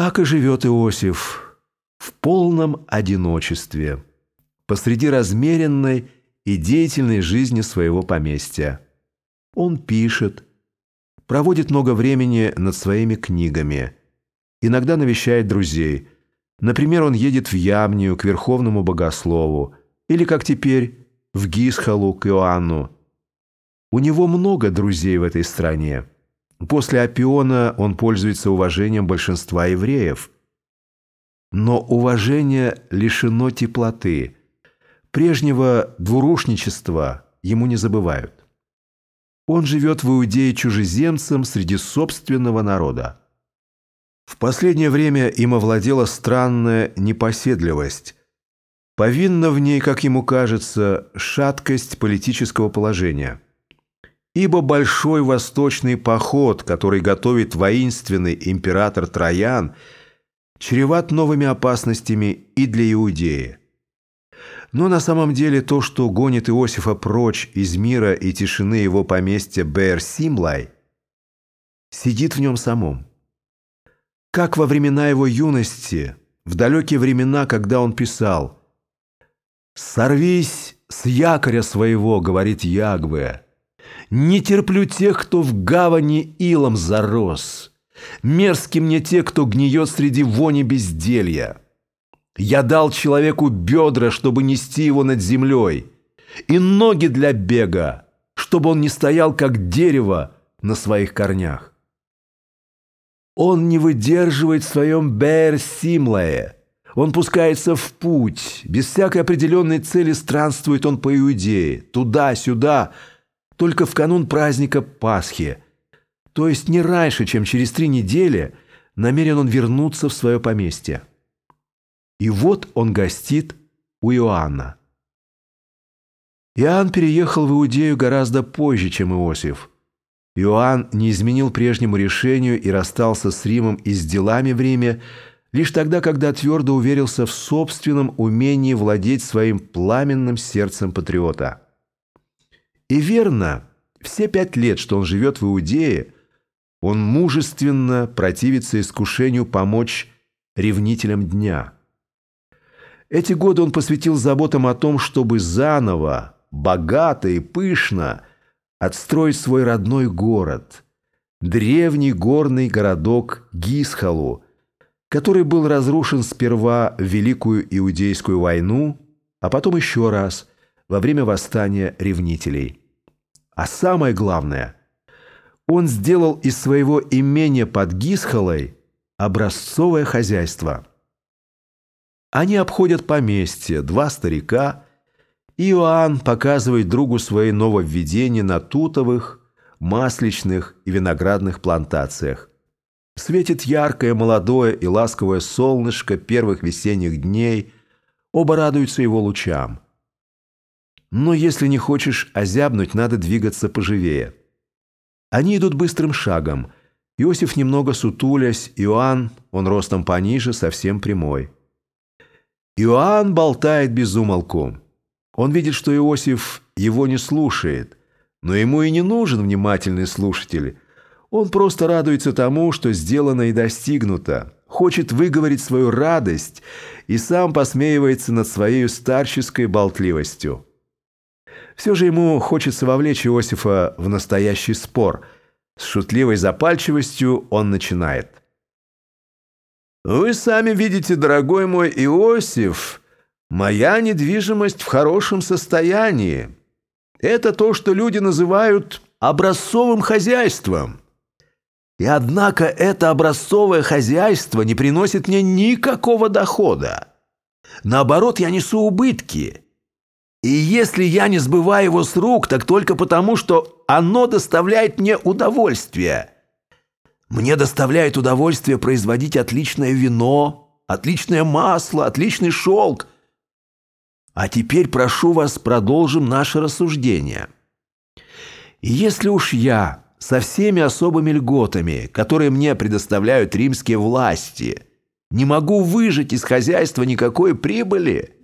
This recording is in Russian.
Так и живет Иосиф в полном одиночестве, посреди размеренной и деятельной жизни своего поместья. Он пишет, проводит много времени над своими книгами, иногда навещает друзей. Например, он едет в Ямнию к верховному богослову, или, как теперь, в Гисхалу к Иоанну. У него много друзей в этой стране. После Апиона он пользуется уважением большинства евреев. Но уважение лишено теплоты. Прежнего двурушничества ему не забывают. Он живет в Иудее чужеземцем среди собственного народа. В последнее время им овладела странная непоседливость. Повинна в ней, как ему кажется, шаткость политического положения – Ибо большой восточный поход, который готовит воинственный император Троян, чреват новыми опасностями и для Иудеи. Но на самом деле то, что гонит Иосифа прочь из мира и тишины его поместья Бэр-Симлай, сидит в нем самом. Как во времена его юности, в далекие времена, когда он писал «Сорвись с якоря своего, — говорит Ягве, — не терплю тех, кто в гавани илом зарос. Мерзки мне те, кто гниет среди вони безделья. Я дал человеку бедра, чтобы нести его над землей, и ноги для бега, чтобы он не стоял, как дерево, на своих корнях. Он не выдерживает в своем Бер-Симлае. Он пускается в путь. Без всякой определенной цели странствует он по Иудее. Туда-сюда, только в канун праздника Пасхи, то есть не раньше, чем через три недели, намерен он вернуться в свое поместье. И вот он гостит у Иоанна. Иоанн переехал в Иудею гораздо позже, чем Иосиф. Иоанн не изменил прежнему решению и расстался с Римом и с делами в Риме лишь тогда, когда твердо уверился в собственном умении владеть своим пламенным сердцем патриота. И верно, все пять лет, что он живет в Иудее, он мужественно противится искушению помочь ревнителям дня. Эти годы он посвятил заботам о том, чтобы заново, богато и пышно отстроить свой родной город, древний горный городок Гисхалу, который был разрушен сперва в Великую Иудейскую войну, а потом еще раз во время восстания ревнителей. А самое главное, он сделал из своего имения под Гисхолой образцовое хозяйство. Они обходят поместье, два старика. Иоанн показывает другу свои нововведения на тутовых, масличных и виноградных плантациях. Светит яркое, молодое и ласковое солнышко первых весенних дней. Оба радуются его лучам. Но если не хочешь озябнуть, надо двигаться поживее. Они идут быстрым шагом. Иосиф немного сутулясь, Иоанн, он ростом пониже, совсем прямой. Иоанн болтает без. Он видит, что Иосиф его не слушает, но ему и не нужен внимательный слушатель. Он просто радуется тому, что сделано и достигнуто, хочет выговорить свою радость и сам посмеивается над своей старческой болтливостью. Все же ему хочется вовлечь Иосифа в настоящий спор. С шутливой запальчивостью он начинает. «Вы сами видите, дорогой мой Иосиф, моя недвижимость в хорошем состоянии. Это то, что люди называют образцовым хозяйством. И однако это образцовое хозяйство не приносит мне никакого дохода. Наоборот, я несу убытки». И если я не сбываю его с рук, так только потому, что оно доставляет мне удовольствие. Мне доставляет удовольствие производить отличное вино, отличное масло, отличный шелк. А теперь прошу вас, продолжим наше рассуждение. Если уж я со всеми особыми льготами, которые мне предоставляют римские власти, не могу выжать из хозяйства никакой прибыли –